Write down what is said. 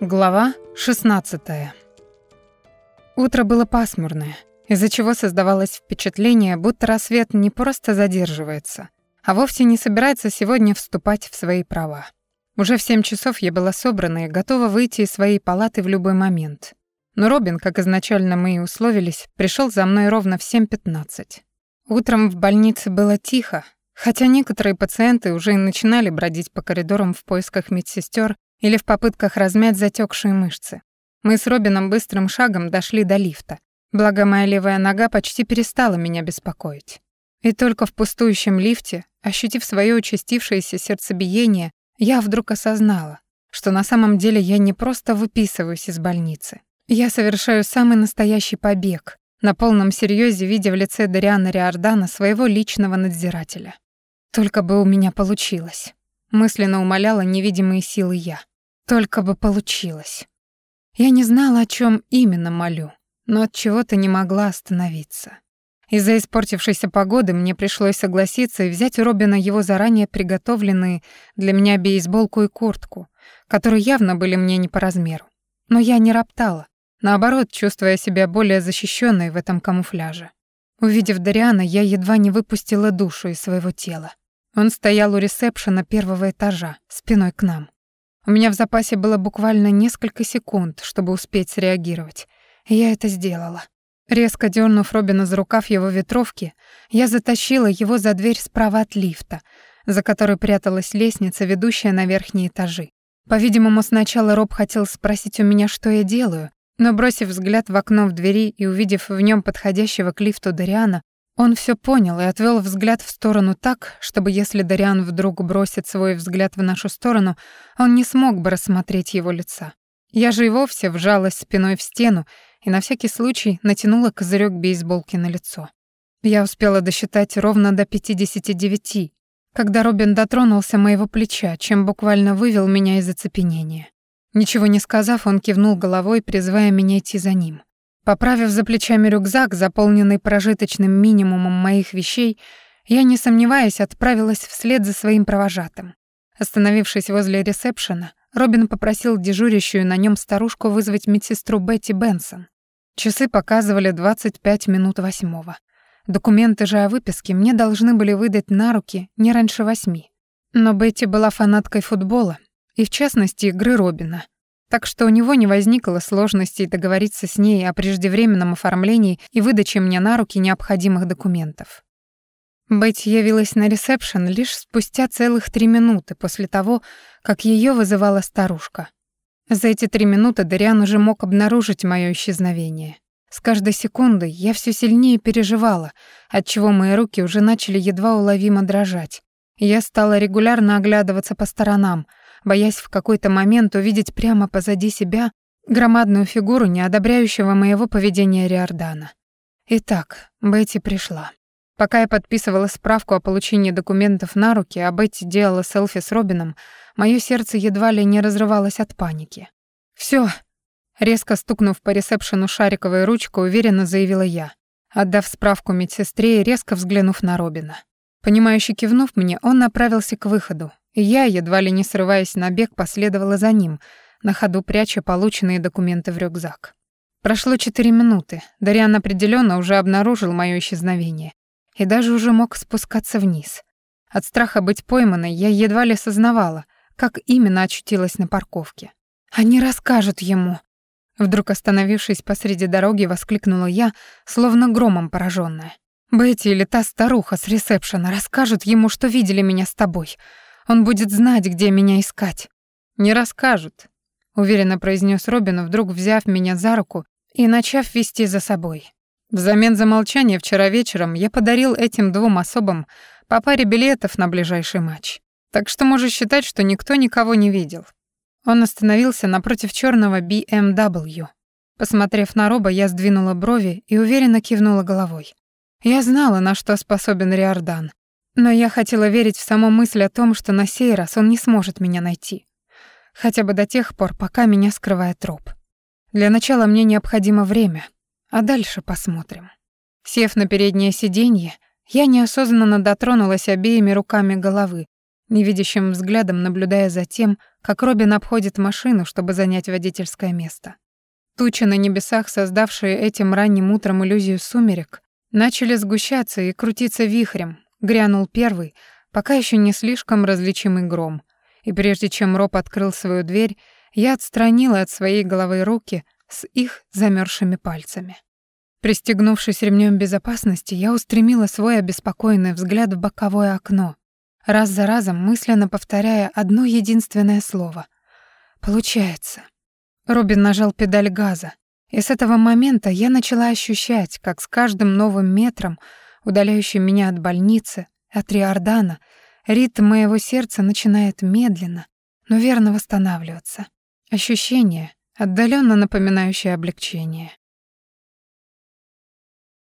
Глава 16. Утро было пасмурное, из-за чего создавалось впечатление, будто рассвет не просто задерживается, а вовсе не собирается сегодня вступать в свои права. Уже в семь часов я была собрана и готова выйти из своей палаты в любой момент. Но Робин, как изначально мы и условились, пришел за мной ровно в 7.15. Утром в больнице было тихо, хотя некоторые пациенты уже и начинали бродить по коридорам в поисках медсестер или в попытках размять затекшие мышцы. Мы с Робином быстрым шагом дошли до лифта. Благо моя левая нога почти перестала меня беспокоить. И только в пустующем лифте, ощутив свое участившееся сердцебиение, я вдруг осознала, что на самом деле я не просто выписываюсь из больницы. Я совершаю самый настоящий побег, на полном серьезе видя в лице Дариана Риордана своего личного надзирателя. Только бы у меня получилось. Мысленно умоляла невидимые силы я. Только бы получилось. Я не знала, о чем именно молю, но от чего-то не могла остановиться. Из-за испортившейся погоды мне пришлось согласиться и взять у Робина его заранее приготовленные для меня бейсболку и куртку, которые явно были мне не по размеру. Но я не роптала, наоборот, чувствуя себя более защищенной в этом камуфляже. Увидев Дариана, я едва не выпустила душу из своего тела. Он стоял у ресепшена первого этажа, спиной к нам. У меня в запасе было буквально несколько секунд, чтобы успеть среагировать. И я это сделала. Резко дернув Робина за рукав его ветровки, я затащила его за дверь справа от лифта, за которой пряталась лестница, ведущая на верхние этажи. По-видимому, сначала Роб хотел спросить у меня, что я делаю, но, бросив взгляд в окно в двери и увидев в нем подходящего к лифту Дариана, он все понял и отвел взгляд в сторону так, чтобы если Дариан вдруг бросит свой взгляд в нашу сторону, он не смог бы рассмотреть его лица. Я же и вовсе вжалась спиной в стену и на всякий случай натянула козырек бейсболки на лицо. Я успела досчитать ровно до 59, когда Робин дотронулся моего плеча, чем буквально вывел меня из оцепенения. Ничего не сказав, он кивнул головой, призывая меня идти за ним. Поправив за плечами рюкзак, заполненный прожиточным минимумом моих вещей, я, не сомневаясь, отправилась вслед за своим провожатым. Остановившись возле ресепшена, Робин попросил дежурящую на нем старушку вызвать медсестру Бетти Бенсон. Часы показывали 25 минут восьмого. Документы же о выписке мне должны были выдать на руки не раньше восьми. Но Бетти была фанаткой футбола, и в частности игры Робина, так что у него не возникло сложностей договориться с ней о преждевременном оформлении и выдаче мне на руки необходимых документов. Бетти явилась на ресепшн лишь спустя целых три минуты после того, как ее вызывала старушка. За эти три минуты Дариан уже мог обнаружить мое исчезновение. С каждой секундой я все сильнее переживала, отчего мои руки уже начали едва уловимо дрожать. Я стала регулярно оглядываться по сторонам, боясь в какой-то момент увидеть прямо позади себя громадную фигуру, не одобряющего моего поведения Риордана. Итак, Бетти пришла. Пока я подписывала справку о получении документов на руки, а Бетти делала селфи с Робином, мое сердце едва ли не разрывалось от паники. Все, резко стукнув по ресепшену шариковой ручкой, уверенно заявила я, отдав справку медсестре и резко взглянув на Робина. Понимающе кивнув мне, он направился к выходу, я, едва ли не срываясь на бег, последовала за ним, на ходу пряча полученные документы в рюкзак. Прошло четыре минуты. Дариан определенно уже обнаружил мое исчезновение и даже уже мог спускаться вниз. От страха быть пойманной я едва ли сознавала, как именно очутилась на парковке. Они расскажут ему. Вдруг остановившись посреди дороги, воскликнула я, словно громом пораженная. Бетти или та старуха с ресепшена расскажут ему, что видели меня с тобой. Он будет знать, где меня искать. Не расскажут, уверенно произнес Робин, вдруг взяв меня за руку и начав вести за собой. Взамен за молчание вчера вечером я подарил этим двум особам по паре билетов на ближайший матч. Так что можешь считать, что никто никого не видел. Он остановился напротив черного BMW. Посмотрев на Роба, я сдвинула брови и уверенно кивнула головой. Я знала, на что способен Риордан, но я хотела верить в саму мысль о том, что на сей раз он не сможет меня найти. Хотя бы до тех пор, пока меня скрывает труп. Для начала мне необходимо время, а дальше посмотрим. Сев на переднее сиденье, я неосознанно дотронулась обеими руками головы, невидящим взглядом наблюдая за тем, как Робин обходит машину, чтобы занять водительское место. Тучи на небесах, создавшие этим ранним утром иллюзию сумерек, начали сгущаться и крутиться вихрем. Грянул первый, пока еще не слишком различимый гром. И прежде чем Роб открыл свою дверь, я отстранила от своей головы руки с их замерзшими пальцами. Пристегнувшись ремнем безопасности, я устремила свой обеспокоенный взгляд в боковое окно, раз за разом мысленно повторяя одно единственное слово. «Получается». Робин нажал педаль газа, и с этого момента я начала ощущать, как с каждым новым метром, удаляющим меня от больницы, от Риордана, ритм моего сердца начинает медленно, но верно восстанавливаться. Ощущение, отдаленно напоминающее облегчение.